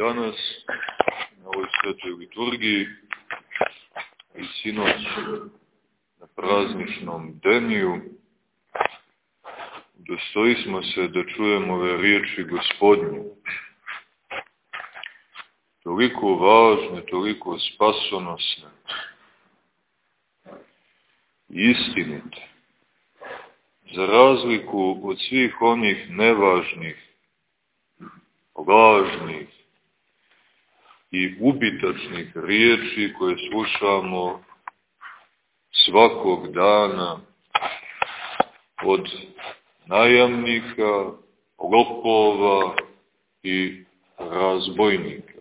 danas na ovoj svetoj liturgiji i sinoć na prazničnom deniju dostoji smo se da čujemo ove riječi gospodnje. Toliko važne, toliko spasonosne, istinite, za razliku od svih onih nevažnih, lažnih i ubitačnih riječi koje slušamo svakog dana od najamnika, lopova i razbojnika.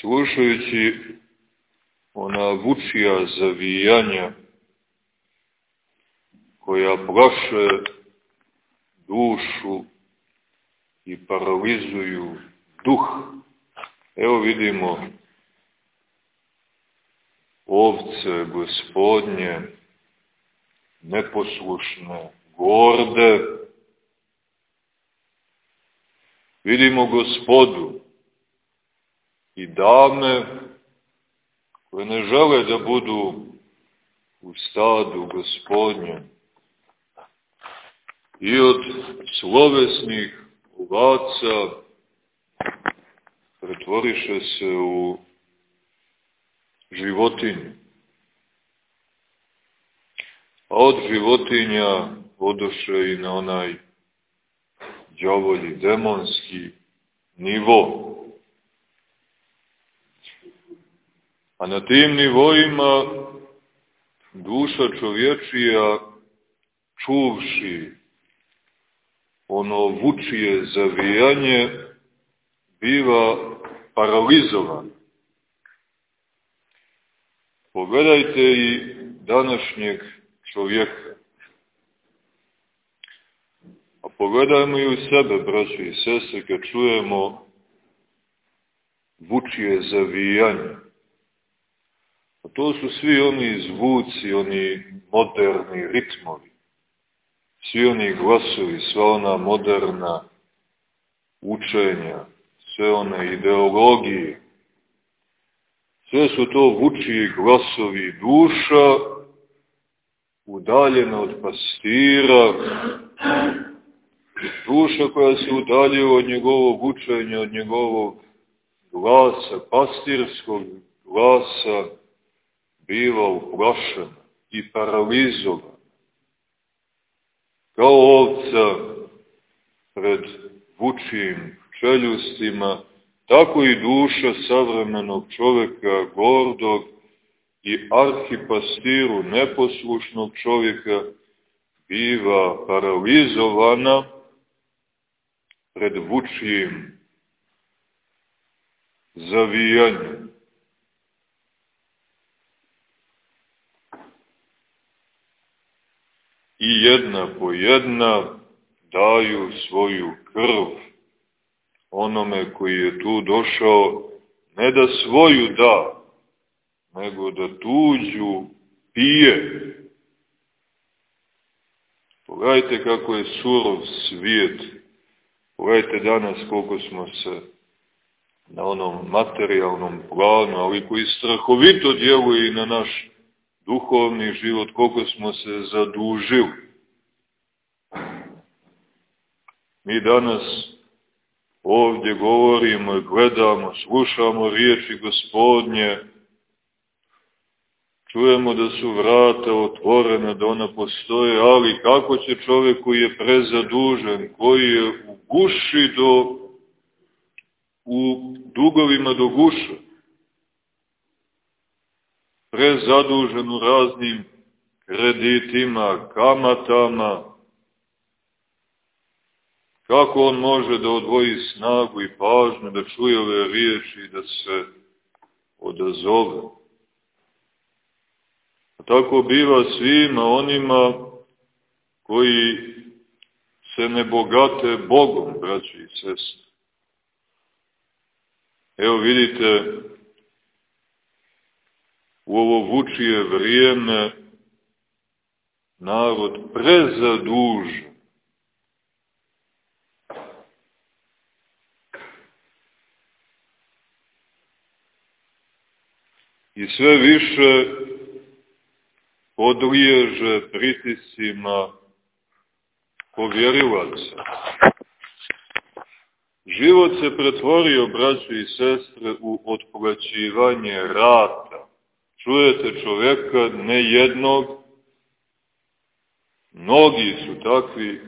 Slušajući ona vučija zavijanja koja plaše dušu i paralizuju duh. Evo vidimo ovce gospodnje, neposlušne, gorde. Vidimo gospodu i dame koje ne žele da budu u stadu gospodnje i od slovesnih ovaca pretvoriše se u životinju. A od životinja odoše i na onaj djavolji demonski nivo. A na tim nivoima duša čovječija čuvši ono vučije zavijanje biva paralizovan. Pogledajte i današnjeg čovjeka. A pogledajmo i u sebe, braći i sestre, kad čujemo vučije zavijanje. A to su svi oni zvuci, oni moderni ritmovi. Svi oni glasovi, sva ona moderna učenja, sve one ideologije, sve su to vučiji glasovi duša, udaljena od pastira, duša koja se udaljuje od njegovog učenja, od njegovog glasa, pastirskog glasa, biva uplašena i paralizovana kao ovca pred vučijim čeljustima, tako i duša savremenog čoveka, gordog i arhipastiru neposlušnog čovjeka, biva paralizovana pred vučijim zavijanjem. I jedna po jedna daju svoju krv onome koji je tu došao, ne da svoju da, nego da tuđu pije. Pogledajte kako je surov svijet. Pogledajte danas koliko smo se na onom materijalnom planu, ali koji strahovito djeluje i na naš duhovni život, koliko smo se zadužili. Mi danas ovdje govorimo, gledamo, slušamo riječi gospodnje, čujemo da su vrata otvorene, da ona postoje, ali kako će čovjek koji je prezadužen, koji je u guši do, u dugovima do guša, prezadužen u raznim kreditima, kamatama, kako on može da odvoji snagu i pažnju, da čuje ove riječi i da se odazove. A tako biva svima onima koji se ne bogate Bogom, braći i sestri. Evo vidite, u ovo vučije vrijeme narod prezadužen. I sve više podliježe pritisima povjerilaca. Život se pretvorio, braći i sestre, u otplaćivanje rata. Čujete čoveka, ne jednog, mnogi su takvi,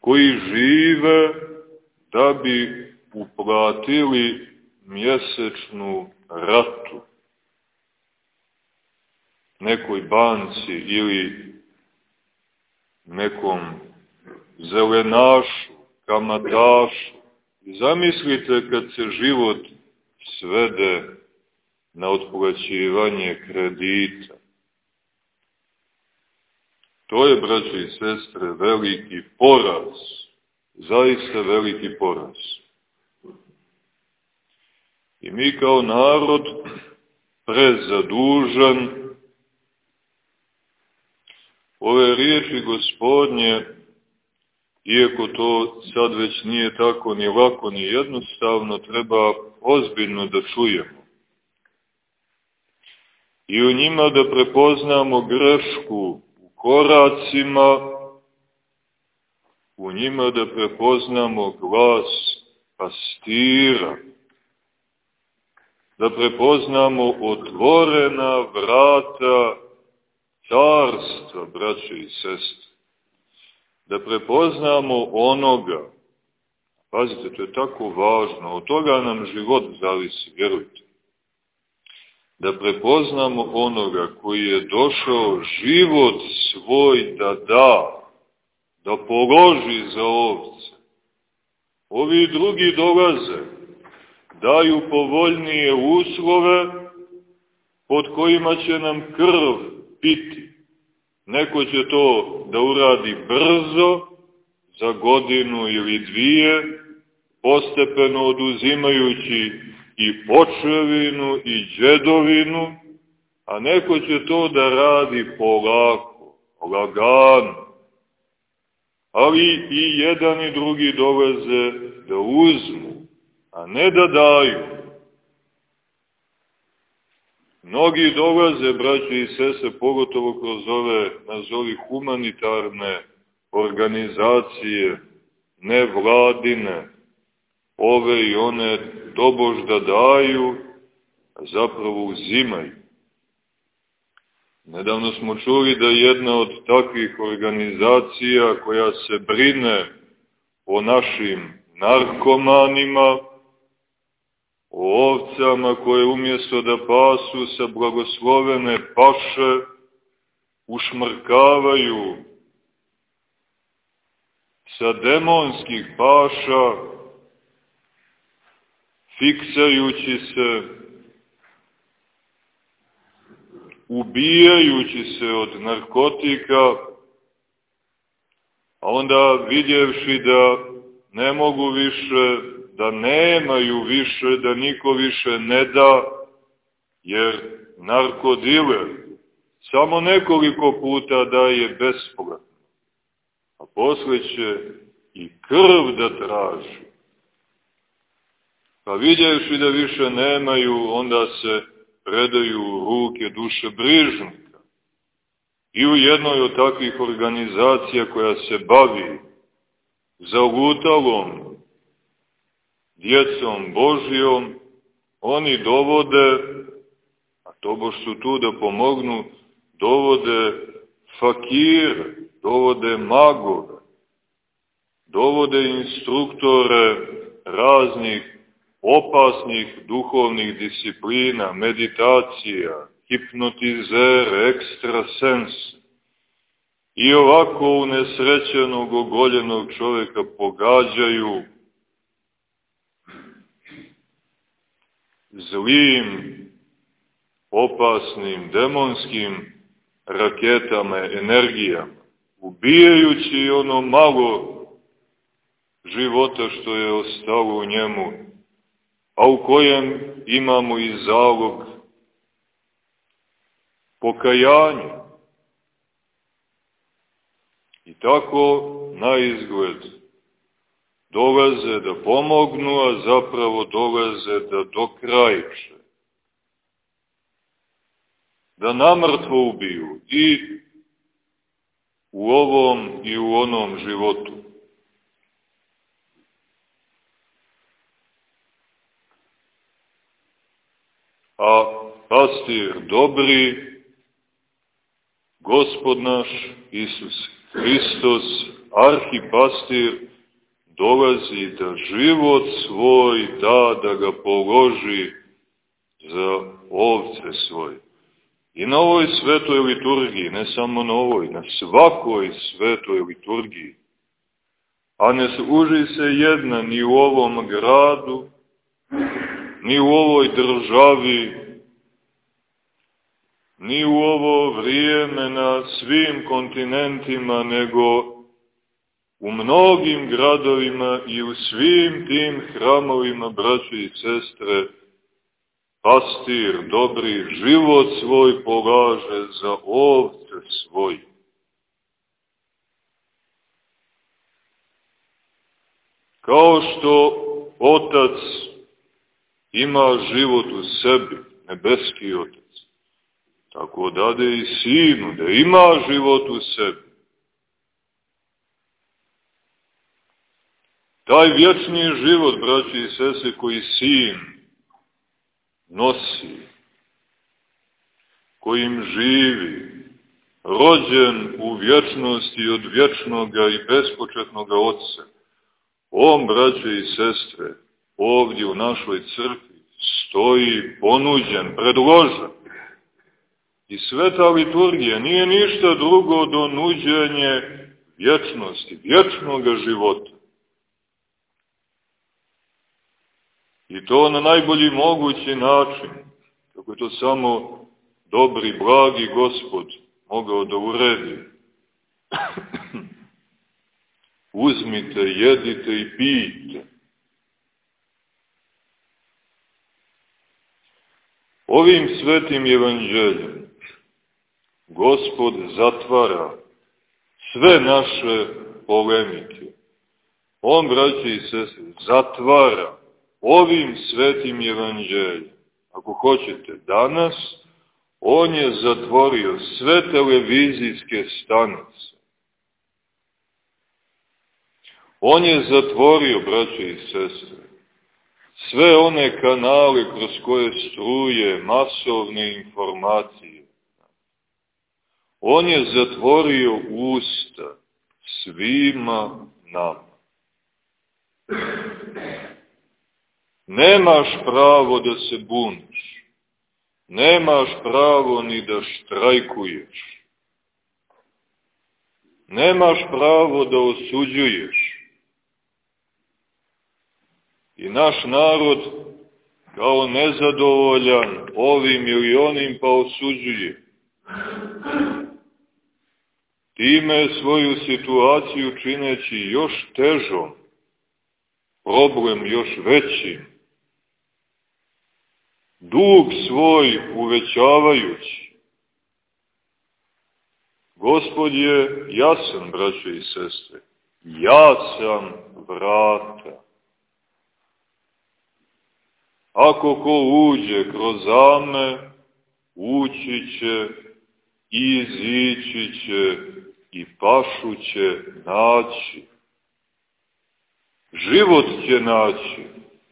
koji žive da bi uplatili mjesečnu ratu nekoj banci ili nekom zelenašu, kamatašu. Zamislite kad se život svede na otplaćivanje kredita. To je, braćo i sestre, veliki poraz, zaista veliki poraz. I mi kao narod prezadužan ove riječi gospodnje, iako to sad već nije tako ni lako ni jednostavno, treba ozbiljno da čujemo. I u njima da prepoznamo grešku u koracima, u njima da prepoznamo glas pastira, da prepoznamo otvorena vrata carstva, braće i sestre. Da prepoznamo onoga, pazite, to je tako važno, od toga nam život zavisi, vjerujte. Da prepoznamo onoga koji je došao život svoj da da, da položi za ovce. Ovi drugi dolaze, daju povoljnije uslove pod kojima će nam krv piti. Neko će to da uradi brzo, za godinu ili dvije, postepeno oduzimajući i počevinu i džedovinu, a neko će to da radi polako, lagano. Ali i jedan i drugi dolaze da uzmu, a ne da daju. Mnogi dolaze, braći i sese, pogotovo kroz ove, nazovi, humanitarne organizacije, nevladine, ove i one dobož da daju, a zapravo uzimaju. Nedavno smo čuli da jedna od takvih organizacija koja se brine o našim narkomanima, o ovcama koje umjesto da pasu sa blagoslovene paše ušmrkavaju sa demonskih paša, fiksajući se, ubijajući se od narkotika, a onda vidjevši da ne mogu više da nemaju više, da niko više ne da, jer narkodiler samo nekoliko puta daje besplatno, a posle će i krv da traži. Pa vidjevši da više nemaju, onda se predaju ruke duše brižnika. I u jednoj od takvih organizacija koja se bavi zautalom djecom Božijom, oni dovode, a to bož su tu da pomognu, dovode fakire, dovode magove, dovode instruktore raznih opasnih duhovnih disciplina, meditacija, hipnotizere, ekstrasens. I ovako unesrećenog, ogoljenog čovjeka pogađaju zlim, opasnim, demonskim raketama, energijama, ubijajući ono malo života što je ostalo u njemu, a u kojem imamo i zalog pokajanja. I tako, na izgled, dolaze da pomognu, a zapravo dolaze da dokrajče. da namrtvo ubiju i u ovom i u onom životu. A pastir dobri, gospod naš Isus Hristos, arhipastir, dolazi da život svoj da, da ga položi za ovce svoje. I na ovoj svetoj liturgiji, ne samo na ovoj, na svakoj svetoj liturgiji, a ne služi se jedna ni u ovom gradu, ni u ovoj državi, ni u ovo vrijeme na svim kontinentima, nego u mnogim gradovima i u svim tim hramovima, braće i sestre, pastir dobri život svoj polaže za ovce svoj. Kao što otac ima život u sebi, nebeski otac, tako dade i sinu da ima život u sebi. Taj vječni život, braći i sese, koji sin nosi, kojim živi, rođen u vječnosti od vječnoga i bespočetnoga Otca. On, braće i sestre, ovdje u našoj crkvi stoji ponuđen, predložen. I sveta liturgija nije ništa drugo do nuđenje vječnosti, vječnoga života. I to na najbolji mogući način, kako to samo dobri, blagi gospod mogao da uredi. Uzmite, jedite i pijte. Ovim svetim evanđeljem gospod zatvara sve naše polemike. On, braći i sestri, zatvara ovim svetim evanđeljem, ako hoćete danas, on je zatvorio sve televizijske stanice. On je zatvorio, braće i sestre, sve one kanale kroz koje struje masovne informacije. On je zatvorio usta svima nama. Nemaš pravo da se buniš. Nemaš pravo ni da štrajkuješ. Nemaš pravo da osuđuješ. I naš narod kao nezadovoljan ovim ili onim pa osuđuje. Time svoju situaciju čineći još težom, problem još većim dug svoj uvećavajući. Gospod je jasan, braćo i sestre, ja sam vrata. Ako ko uđe kroz zame, ući će, izići će i pašu će naći. Život će naći,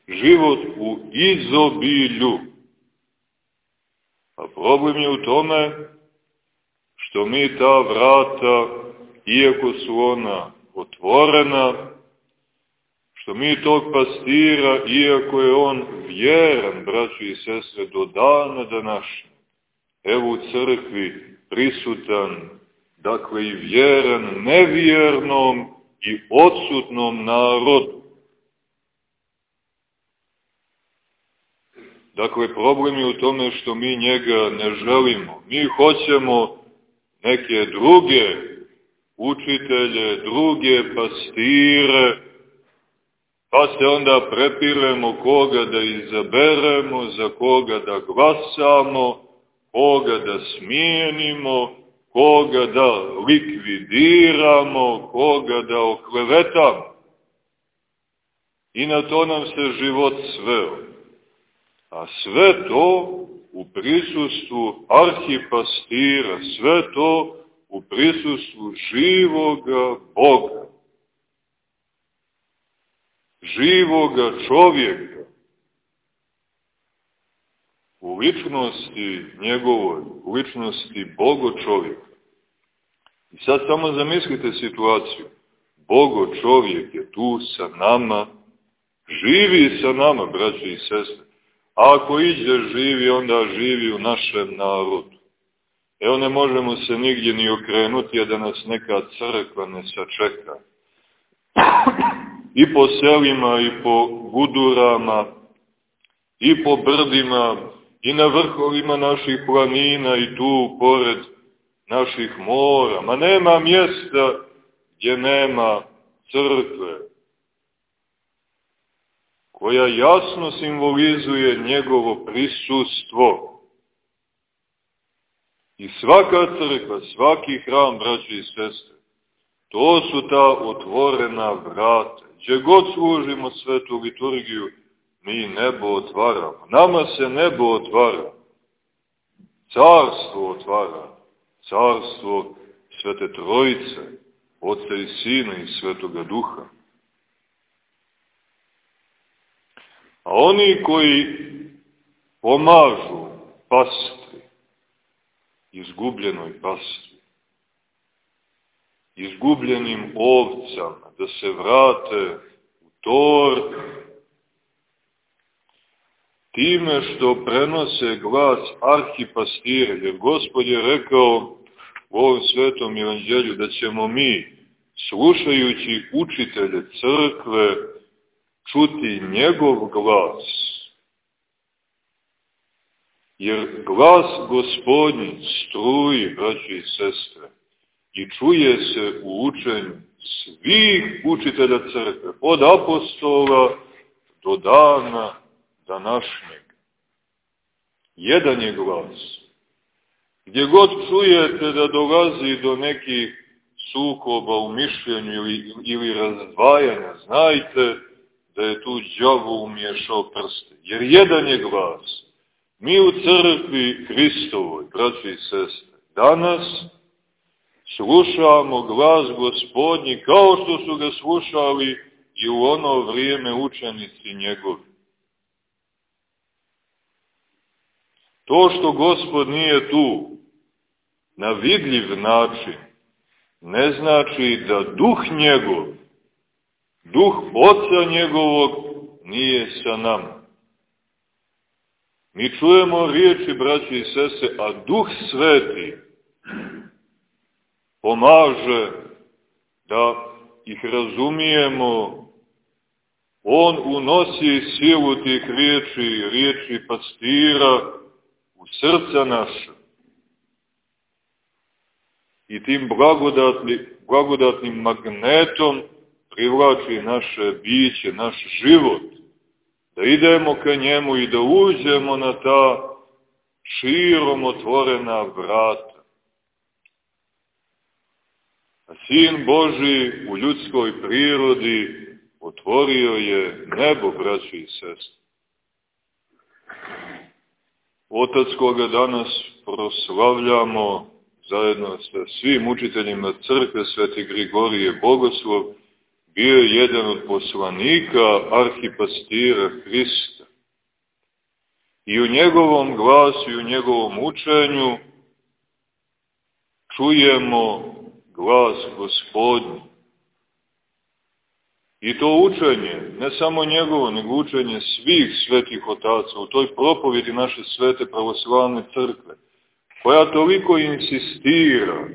život u izobilju. A problem je u tome što mi ta vrata, iako su ona otvorena, što mi tog pastira, iako je on vjeran, braći i sestre, do dana današnje, evo u crkvi prisutan, dakle i vjeran nevjernom i odsutnom narodu, Dakle, problem je u tome što mi njega ne želimo. Mi hoćemo neke druge učitelje, druge pastire, pa se onda prepiremo koga da izaberemo, za koga da glasamo, koga da smijenimo, koga da likvidiramo, koga da oklevetamo. I na to nam se život sveo. A sve to u prisustvu arhipastira, sve to u prisustvu živoga Boga, živoga čovjeka, u ličnosti njegovoj, u ličnosti Bogo čovjeka. I sad samo zamislite situaciju. Bogo čovjek je tu sa nama, živi sa nama, braći i sestre. A ako iđe živi, onda živi u našem narodu. Evo ne možemo se nigdje ni okrenuti, a da nas neka crkva ne sačeka. I po selima, i po gudurama, i po brdima, i na vrhovima naših planina, i tu pored naših mora. Ma nema mjesta gdje nema crkve, koja jasno simbolizuje njegovo prisustvo. I svaka crkva, svaki hram, braći i sestre, to su ta otvorena vrata. Gdje god služimo svetu liturgiju, mi nebo otvaramo. Nama se nebo otvara. Carstvo otvara. Carstvo Svete Trojice, Otca i Sina i Svetoga Duha. A oni koji pomažu pastri, izgubljenoj pastri, izgubljenim ovcama, da se vrate u tor, time što prenose glas arhipastire, jer Gospod je rekao u ovom svetom evanđelju da ćemo mi, slušajući učitelje crkve, čuti njegov glas. Jer glas gospodnji struji, braći i sestre, i čuje se u učenju svih učitelja crkve, od apostola do dana današnjeg. Jedan je glas. Gdje god čujete da dolazi do nekih sukoba u mišljenju ili, ili razdvajanja, znajte da je tu džavo umješao prste. Jer jedan je glas. Mi u crkvi Hristovoj, braći i sestre, danas slušamo glas gospodnji kao što su ga slušali i u ono vrijeme učenici njegovi. To što gospod nije tu, na vidljiv način, ne znači da duh njegov Duh Oca njegovog nije sa nama. Mi čujemo riječi, braći i sese, a Duh Sveti pomaže da ih razumijemo. On unosi silu tih riječi, riječi pastira u srca naše. I tim blagodatnim, blagodatnim magnetom privlači naše biće, naš život, da idemo ka njemu i da uđemo na ta širom otvorena vrata. Sin Boži u ljudskoj prirodi otvorio je nebo, braći i sestri. Otac koga danas proslavljamo zajedno sa svim učiteljima crkve Sveti Grigorije Bogoslov, bio je jedan od poslanika arhipastira Hrista. I u njegovom glasu i u njegovom učenju čujemo glas gospodnji. I to učenje, ne samo njegovo, nego učenje svih svetih otaca u toj propovjedi naše svete pravoslavne crkve, koja toliko insistira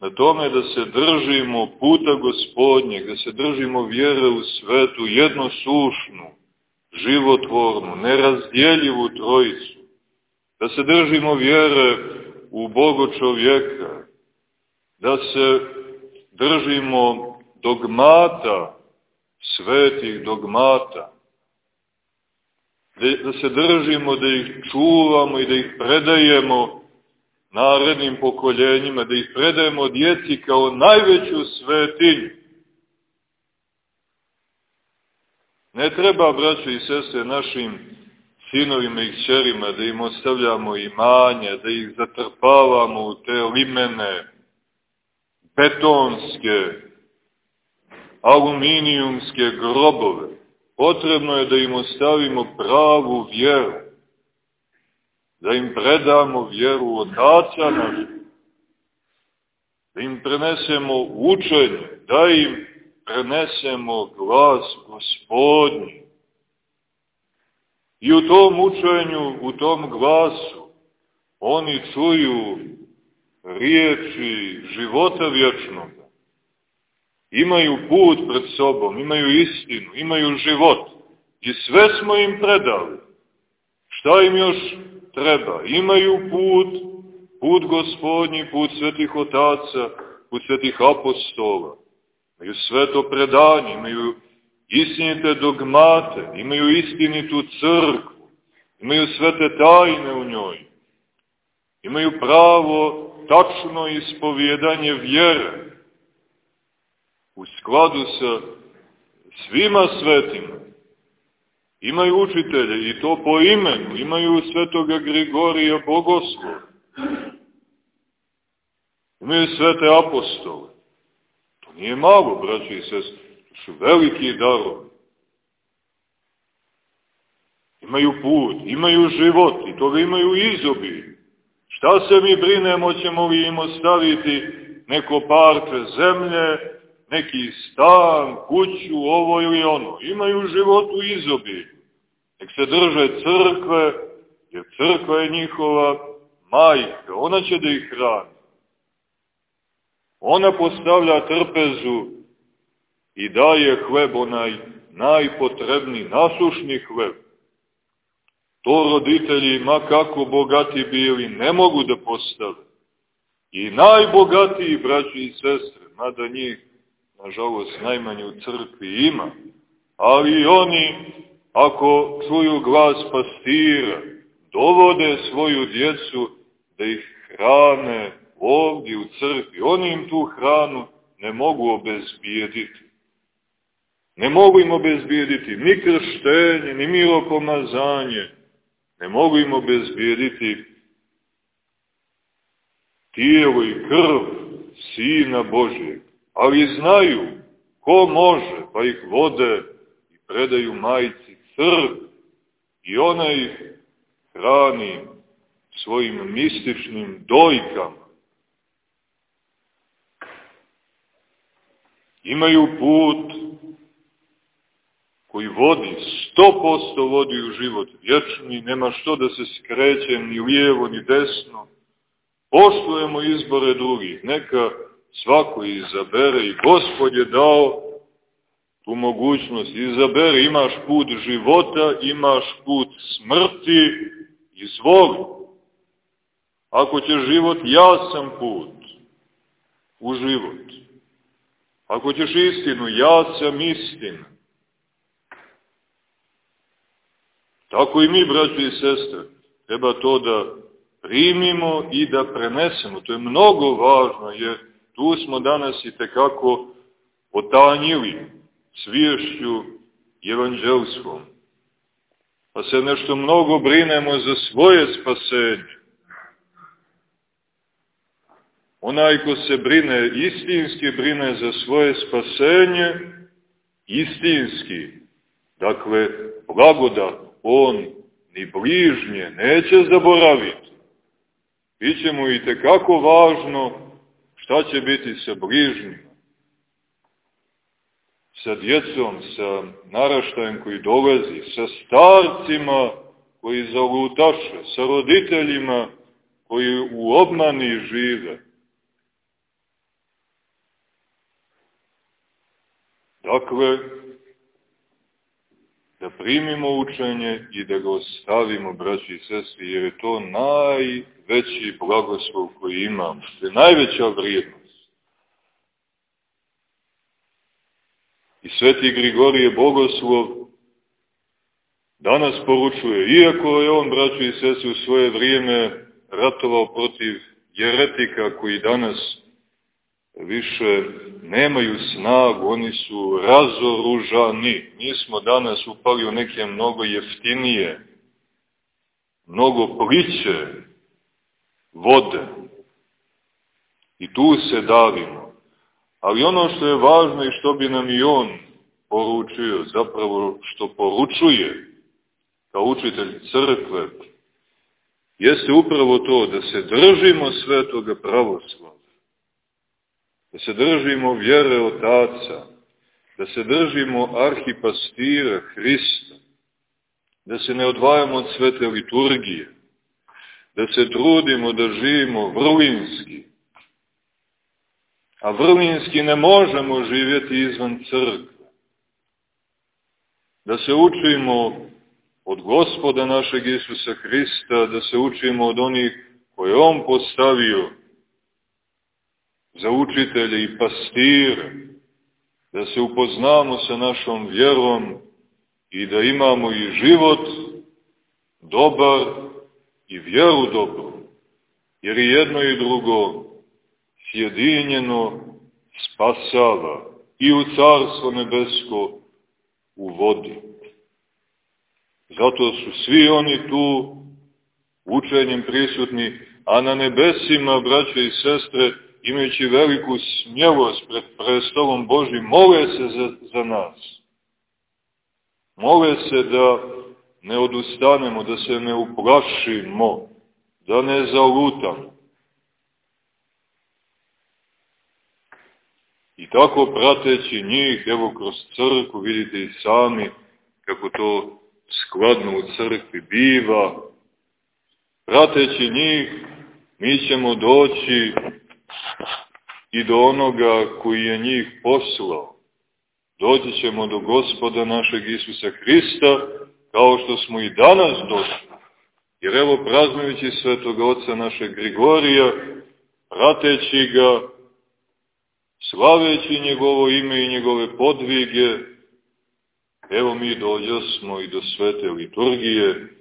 na tome da se držimo puta gospodnjeg, da se držimo vjere u svetu jednosušnu, životvornu, nerazdjeljivu trojicu, da se držimo vjere u Bogo čovjeka, da se držimo dogmata, svetih dogmata, da se držimo, da ih čuvamo i da ih predajemo narednim pokoljenjima, da ih predajemo djeci kao najveću svetinju. Ne treba, braćo i sestre, našim sinovima i kćerima, da im ostavljamo imanja, da ih zatrpavamo u te limene, betonske, aluminijumske grobove. Potrebno je da im ostavimo pravu vjeru, da im predamo vjeru otaca našeg, da im prenesemo učenje, da im prenesemo glas gospodnji. I u tom učenju, u tom glasu, oni čuju riječi života vječnog. Imaju put pred sobom, imaju istinu, imaju život. I sve smo im predali. Šta im još treba? Imaju put, put gospodnji, put svetih otaca, put svetih apostola. Imaju sveto predanje, imaju istinite dogmate, imaju istinitu crkvu, imaju svete tajne u njoj, imaju pravo tačno ispovjedanje vjere u skladu sa svima svetima. Imaju učitelje i to po imenu, imaju svetoga Grigorija Bogoslova, imaju svete apostole. To nije malo, braći i sestri, to su veliki darovi. Imaju put, imaju život i toga imaju izobilje. Šta se mi brinemo, ćemo li im ostaviti neko parče zemlje, neki stan, kuću, ovo ili ono. Imaju u izobi. Nek se drže crkve, jer crkva je njihova majka. Ona će da ih hrani. Ona postavlja trpezu i daje hleb onaj najpotrebniji, nasušni hleb. To roditelji, ma kako bogati bili, ne mogu da postave. I najbogatiji braći i sestre, mada njih, nažalost, najmanje u crkvi ima, ali oni, ako čuju glas pastira, dovode svoju djecu da ih hrane ovdje u crkvi. Oni im tu hranu ne mogu obezbijediti. Ne mogu im obezbijediti ni krštenje, ni miropomazanje, ne mogu im obezbijediti tijelo i krv Sina Božijeg, ali znaju ko može, pa ih vode i predaju majci crv i ona ih hrani svojim mističnim dojkama. Imaju put koji vodi, sto posto vodi u život vječni, nema što da se skreće ni lijevo ni desno. Poštujemo izbore drugih, neka svako izabere i Gospod je dao tu mogućnost. Izabere, imaš put života, imaš put smrti, izvoli. Ako će život, jasan put u život. Ako ćeš istinu, ja sam istina. Tako i mi, braći i sestre, treba to da primimo i da prenesemo. To je mnogo važno, jer tu smo danas i tekako potanjili sviješću evanđelskom. Pa se nešto mnogo brinemo za svoje spasenje. Onaj ko se brine, istinski brine za svoje spasenje, istinski, dakle, blagodat, on ni bližnje neće zaboraviti. Biće mu i tekako važno šta će biti sa bližnjim, sa djecom, sa naraštajem koji dolazi, sa starcima koji zalutaše, sa roditeljima koji u obmani žive. Dakle, da primimo učenje i da ga ostavimo, braći i sestri, jer je to najveći blagoslov koji imamo, to je najveća vrijednost. I sveti Grigorije Bogoslov danas poručuje, iako je on, braći i sestri, u svoje vrijeme ratovao protiv jeretika koji danas više nemaju snagu, oni su razoružani. Mi smo danas upali u neke mnogo jeftinije mnogo pliće vode. I tu se davimo. Ali ono što je važno i što bi nam i on poručio, zapravo što poručuje kao učitelj crkve, jeste upravo to da se držimo svetoga pravoslava, da se držimo vjere otaca, da se držimo arhipastira Hrista, da se ne odvajamo od svete liturgije, da se trudimo da živimo vrlinski, a vrlinski ne možemo živjeti izvan crkve, da se učimo od gospoda našeg Isusa Hrista, da se učimo od onih koje On postavio za učitelje i pastire, da se upoznamo sa našom vjerom i da imamo i život dobar i vjeru dobru, jer i jedno i drugo sjedinjeno spasava i u Carstvo nebesko uvodi. Zato su svi oni tu učenjem prisutni, a na nebesima, braće i sestre, imajući veliku smjelost pred prestolom Božim, mole se za, za nas. Mole se da ne odustanemo, da se ne uplašimo, da ne zalutamo. I tako prateći njih, evo kroz crku, vidite i sami kako to skladno u crkvi biva, prateći njih, mi ćemo doći i do onoga koji je njih poslao. Doći ćemo do gospoda našeg Isusa Hrista, kao što smo i danas došli. Jer evo praznujući svetog oca našeg Grigorija, prateći ga, slaveći njegovo ime i njegove podvige, evo mi dođosmo i do svete liturgije,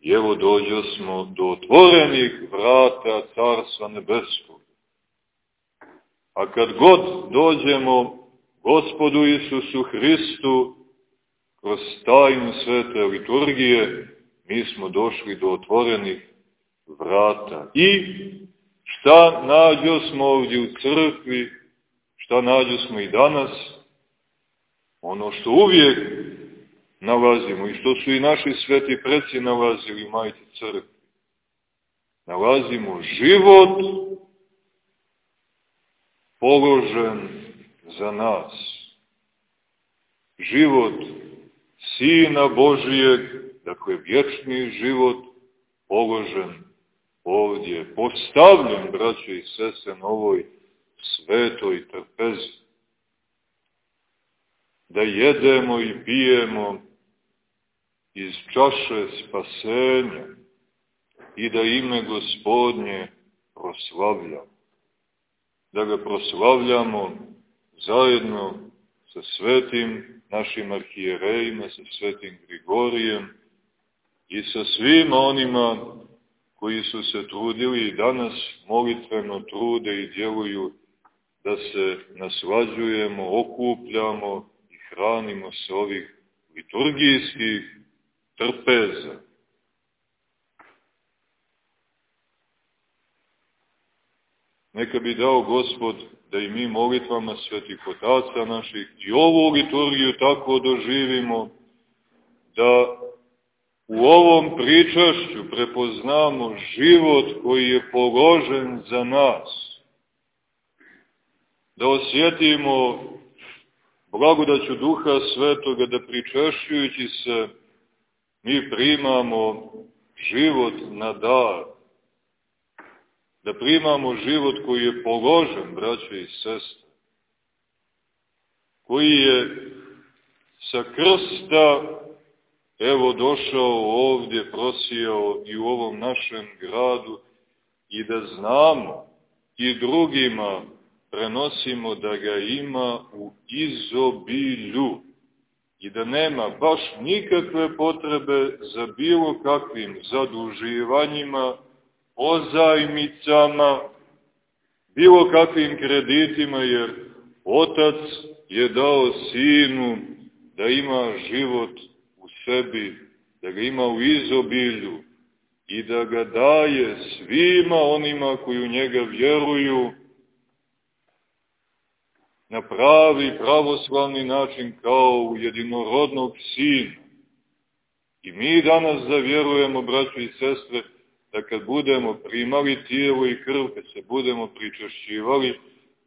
i evo dođosmo do otvorenih vrata Carstva Nebeskog. A kad god dođemo Gospodu Isusu Hristu, kroz tajnu svete liturgije, mi smo došli do otvorenih vrata. I šta nađo smo ovdje u crkvi, šta nađo smo i danas, ono što uvijek nalazimo i što su i naši sveti preci nalazili majci crkvi. Nalazimo život položen za nas. Život Sina Božijeg, dakle vječni život položen ovdje, postavljen, braće i sese, na ovoj svetoj trpezi. Da jedemo i pijemo iz čaše spasenja i da ime gospodnje proslavljamo. Da ga proslavljamo zajedno sa svetim našim arhijerejima, sa svetim Grigorijem i sa svima onima koji su se trudili i danas molitveno trude i djeluju da se naslađujemo, okupljamo i hranimo se ovih liturgijskih trpeza. Neka bi dao Gospod da i mi molitvama svetih otaca naših i ovu liturgiju tako doživimo, da u ovom pričašću prepoznamo život koji je položen za nas, da osjetimo blagodaću Duha Svetoga, da pričašćujući se mi primamo život na dar, da primamo život koji je položen, braće i sestre, koji je sa krsta evo došao ovdje, prosijao i u ovom našem gradu i da znamo i drugima prenosimo da ga ima u izobilju i da nema baš nikakve potrebe za bilo kakvim zaduživanjima, ozajmicama, bilo kakvim kreditima, jer Otac je dao Sinu da ima život u sebi, da ga ima u izobilju i da ga daje svima onima koji u njega vjeruju na pravi pravoslavni način kao u jedinorodnog sina. I mi danas zavjerujemo, braći i sestre, da kad budemo primali tijelo i krv, kad se budemo pričašćivali,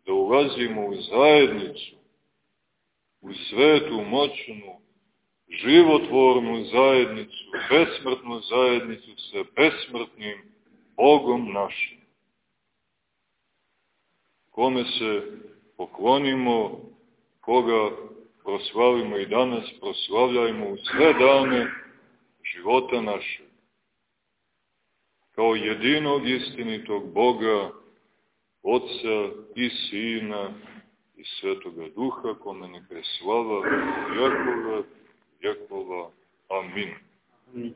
da ulazimo u zajednicu, u svetu, moćnu, životvornu zajednicu, besmrtnu zajednicu sa besmrtnim Bogom našim. Kome se poklonimo, koga proslavimo i danas, proslavljajmo u sve dane života naše. Kao jedinog istinitog Boga, Otca i Sina i Svetoga Duha, kome neka je slava vjekova, vjekova. Amin. Amin.